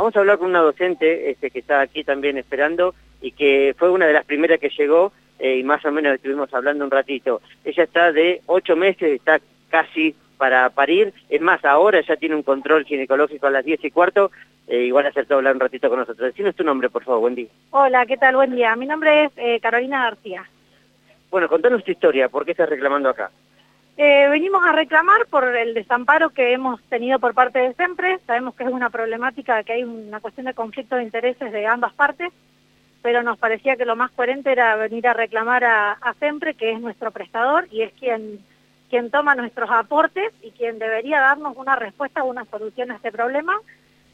Vamos a hablar con una docente este, que está aquí también esperando y que fue una de las primeras que llegó eh, y más o menos estuvimos hablando un ratito. Ella está de ocho meses, está casi para parir, es más, ahora ya tiene un control ginecológico a las diez y cuarto, eh, igual acertó hablar un ratito con nosotros. Decinos tu nombre, por favor, buen día. Hola, ¿qué tal? Buen día. Mi nombre es eh, Carolina García. Bueno, contanos tu historia, ¿por qué estás reclamando acá? Eh, venimos a reclamar por el desamparo que hemos tenido por parte de SEMPRE. Sabemos que es una problemática, que hay una cuestión de conflicto de intereses de ambas partes, pero nos parecía que lo más coherente era venir a reclamar a, SEMPRE, que es nuestro prestador y es quien, quien toma nuestros aportes y quien debería darnos una respuesta una solución a este problema,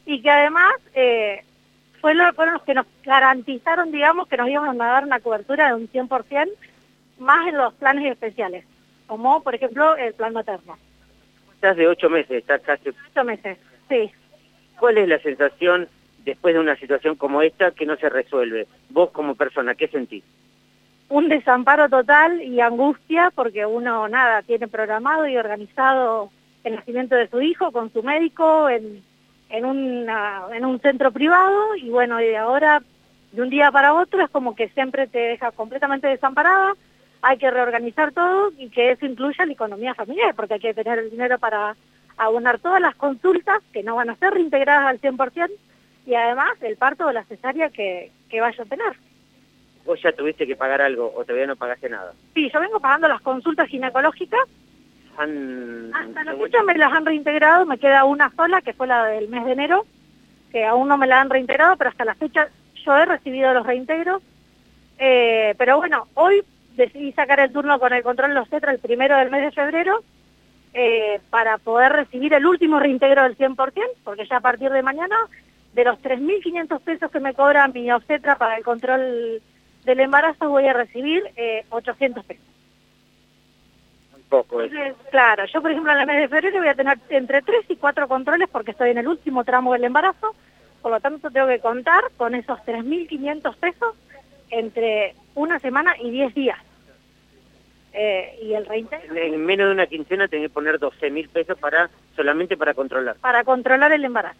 y que además eh, fueron los que nos garantizaron, digamos, que nos íbamos a dar una cobertura de un 100% más en los planes especiales como por ejemplo el plan materno. Estás de ocho meses, estás casi... Ocho meses, sí. ¿Cuál es la sensación después de una situación como esta que no se resuelve? Vos como persona, ¿qué sentís? Un desamparo total y angustia porque uno, nada, tiene programado y organizado el nacimiento de su hijo con su médico en, en, una, en un centro privado y bueno, y ahora de un día para otro es como que siempre te deja completamente desamparada hay que reorganizar todo y que eso incluya la economía familiar, porque hay que tener el dinero para abonar todas las consultas que no van a ser reintegradas al 100% y además el parto o la cesárea que, que vaya a tener. ¿Vos ya tuviste que pagar algo o todavía no pagaste nada? Sí, yo vengo pagando las consultas ginecológicas. Han... Hasta la fecha me las han reintegrado, me queda una sola, que fue la del mes de enero, que aún no me la han reintegrado, pero hasta la fecha yo he recibido los reintegros. Eh, pero bueno, hoy decidí sacar el turno con el control los CETRA el primero del mes de febrero eh, para poder recibir el último reintegro del 100%, porque ya a partir de mañana, de los 3.500 pesos que me cobra mi obstetra para el control del embarazo, voy a recibir eh, 800 pesos. Poco claro, yo por ejemplo en el mes de febrero voy a tener entre 3 y 4 controles porque estoy en el último tramo del embarazo, por lo tanto tengo que contar con esos 3.500 pesos entre una semana y 10 días. Eh, y el reintegro. En menos de una quincena tenés que poner 12 mil pesos para solamente para controlar. Para controlar el embarazo,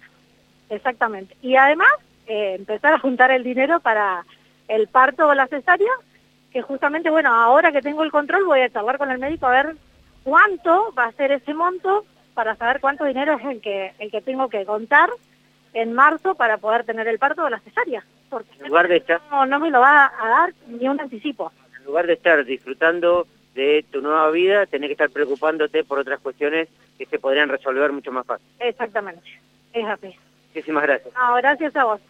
exactamente. Y además eh, empezar a juntar el dinero para el parto o la cesárea, que justamente, bueno, ahora que tengo el control voy a charlar con el médico a ver cuánto va a ser ese monto para saber cuánto dinero es el que, el que tengo que contar en marzo para poder tener el parto o la cesárea. Porque en lugar de estar... no, no me lo va a dar ni un anticipo. En lugar de estar disfrutando de tu nueva vida, tenés que estar preocupándote por otras cuestiones que se podrían resolver mucho más fácil. Exactamente, es así. Muchísimas gracias. No, gracias a vos.